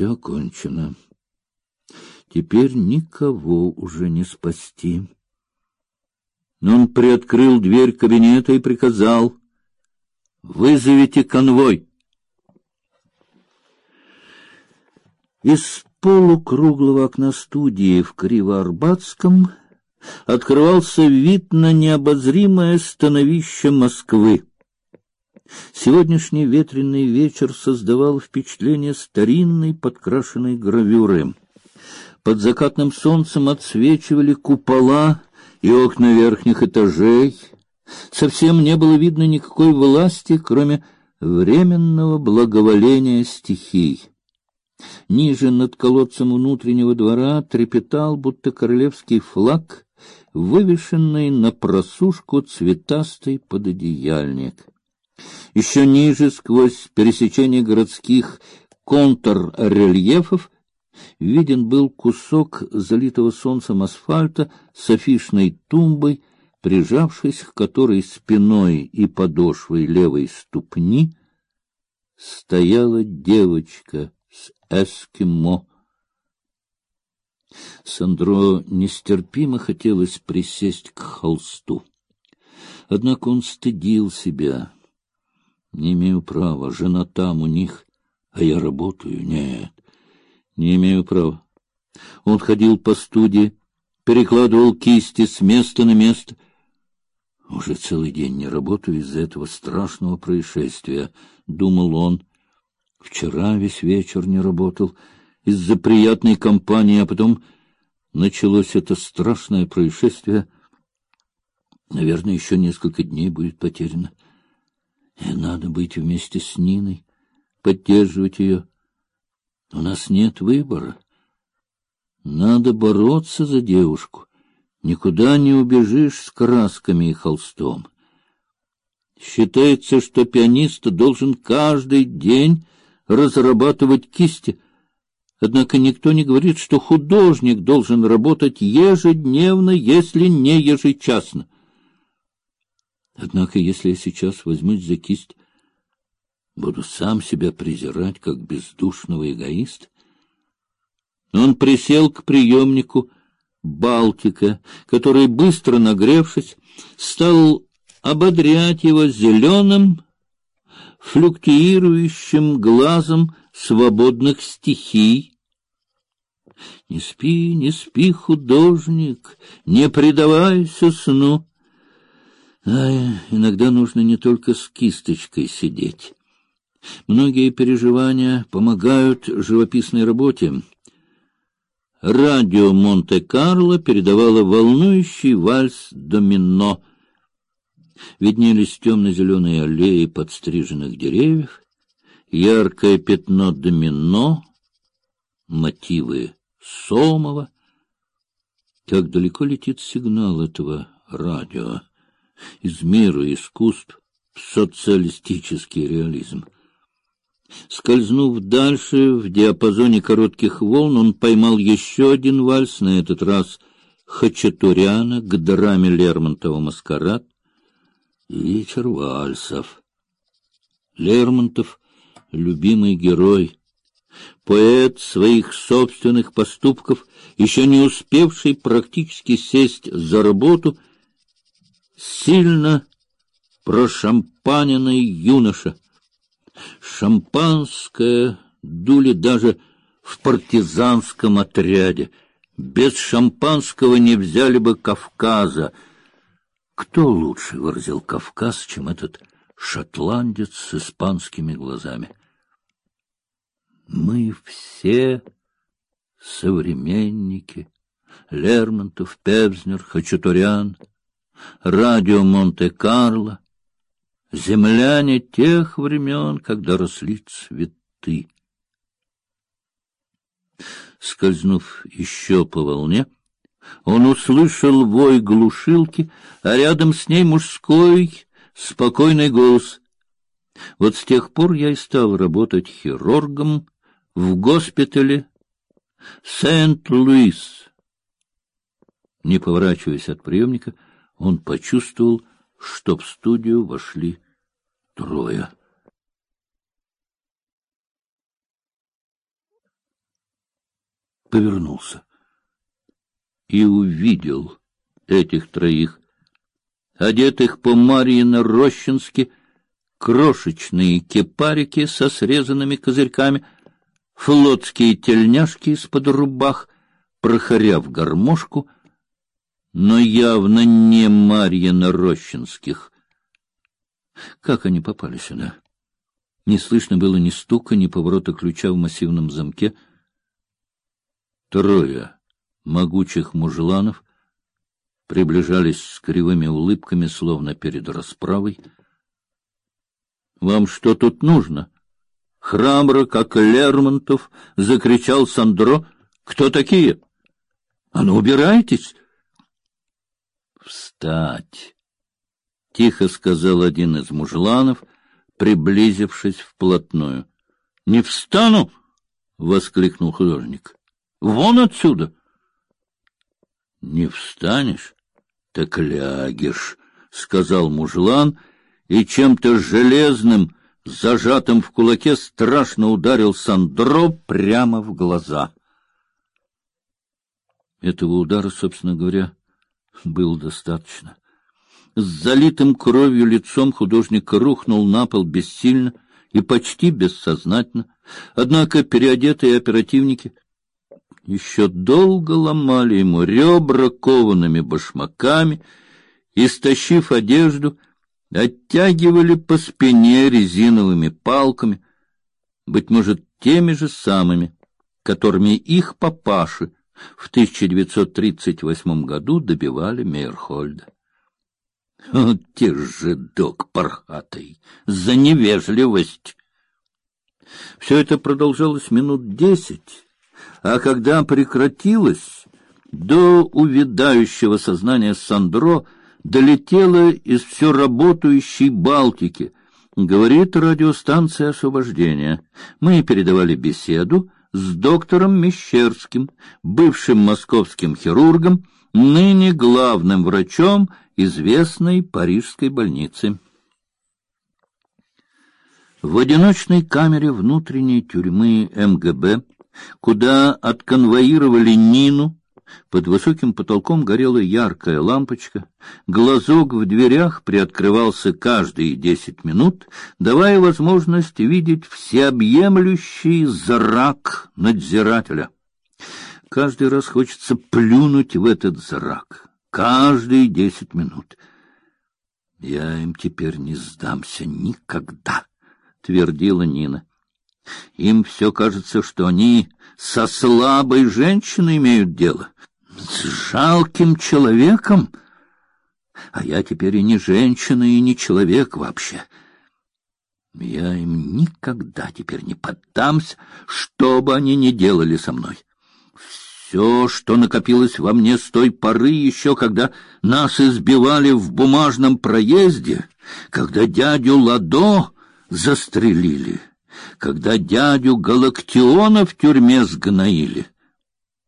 Все кончено. Теперь никого уже не спасти. Но он приоткрыл дверь кабинета и приказал: "Вызовите конвой". Из полукруглого окна студии в Кривоарбатском открывался вид на необозримое становище Москвы. Сегодняшний ветреный вечер создавал впечатление старинной подкрашенной гравюры. Под закатным солнцем отсвечивали купола и окна верхних этажей. Совсем не было видно никакой власти, кроме временного благоволения стихий. Ниже над колодцем внутреннего двора трепетал, будто королевский флаг, вывешенный на просушку цветастый пододеяльник. Еще ниже, сквозь пересечение городских контррельефов, виден был кусок залитого солнцем асфальта с афишной тумбой, прижавшись к которой спиной и подошвой левой ступни стояла девочка с эскимо. Сандро нестерпимо хотелось присесть к холсту. Однако он стыдил себя. Не имею права, жена там у них, а я работаю. Нет, не имею права. Он ходил по студии, перекладывал кисти с места на место. Уже целый день не работаю из-за этого страшного происшествия, думал он. Вчера весь вечер не работал из-за приятной компании, а потом началось это страшное происшествие. Наверное, еще несколько дней будет потеряно. И надо быть вместе с Ниной, поддерживать ее. У нас нет выбора. Надо бороться за девушку. Никуда не убежишь с красками и холстом. Считается, что пианист должен каждый день разрабатывать кисти. Однако никто не говорит, что художник должен работать ежедневно, если не ежечасно. Однако, если я сейчас возьмусь за кисть, буду сам себя презирать, как бездушного эгоиста. Он присел к приемнику Балтика, который, быстро нагревшись, стал ободрять его зеленым флюктуирующим глазом свободных стихий. Не спи, не спи, художник, не предавайся сну. Ай, иногда нужно не только с кисточкой сидеть. Многие переживания помогают живописной работе. Радио Монте-Карло передавало волнующий вальс домино виднелись темно-зеленые аллеи подстриженных деревьев, яркое пятно домино, мотивы Сомова. Как далеко летит сигнал этого радио из мира искусств в социалистический реализм. Скользнув дальше в диапазоне коротких волн, он поймал еще один вальс, на этот раз Хачатуряна к драме Лермонтова «Маскарад», вечер вальсов. Лермонтов — любимый герой, поэт своих собственных поступков, еще не успевший практически сесть за работу, сильно прошампаненный юноша. Шампанское дули даже в партизанском отряде. Без шампанского не взяли бы Кавказа — кто лучше выразил Кавказ, чем этот шотландец с испанскими глазами? Мы все современники. Лермонтов, Певзнер, Хачатурян, радио Монте-Карло, земляне тех времен, когда росли цветы. Скользнув еще по волне, он услышал вой глушилки, а рядом с ней мужской спокойный голос. Вот с тех пор я и стал работать хирургом в госпитале Сент-Луис. Не поворачиваясь от приемника, он почувствовал, что в студию вошли трое. повернулся и увидел этих троих, одетых по Марьино-Рощински, крошечные кепарики со срезанными козырьками, флотские тельняшки из-под рубах, прохоряв гармошку, но явно не Марьино-Рощинских. Как они попали сюда? Не слышно было ни стука, ни поворота ключа в массивном замке. Трое могучих мужланов приближались с кривыми улыбками, словно перед расправой. — Вам что тут нужно? — храбро, как Лермонтов, закричал Сандро. — Кто такие? — А ну, убирайтесь! — Встать! — тихо сказал один из мужланов, приблизившись вплотную. — Не встану! — воскликнул художник. — Вон отсюда! — Не встанешь? — Так лягешь, — сказал мужлан, и чем-то железным, зажатым в кулаке, страшно ударил Сандро прямо в глаза. Этого удара, собственно говоря, было достаточно. С залитым кровью лицом художник рухнул на пол бессильно и почти бессознательно. Однако переодетые оперативники еще долго ломали ему ребра коваными башмаками, истощив одежду, оттягивали по спине резиновыми палками, быть может, теми же самыми, которыми их папаши в 1938 году добивали Мейерхольда. Вот те же док пархатый, за невежливость. Все это продолжалось минут десять, а когда прекратилось, до увядающего сознания Сандро долетело из все работающей Балтики. Говорит радиостанция освобождения. Мы передавали беседу с доктором Мещерским, бывшим московским хирургом, ныне главным врачом известной парижской больницы. В одиночной камере внутренней тюрьмы МГБ, куда отконвоировали Нину, под высоким потолком горела яркая лампочка, глазок в дверях приоткрывался каждые десять минут, давая возможность видеть всеобъемлющий зрак надзирателя. Каждый раз хочется плюнуть в этот зрак каждые десять минут. Я им теперь не сдамся никогда, твердила Нина. Им все кажется, что они со слабой женщиной имеют дело, с жалким человеком. А я теперь и не женщина, и не человек вообще. Я им никогда теперь не поддамся, что бы они ни делали со мной. Все, что накопилось во мне с той поры, еще когда нас избивали в бумажном проезде, когда дядю Ладо застрелили, когда дядю Галактиона в тюрьме сгноили —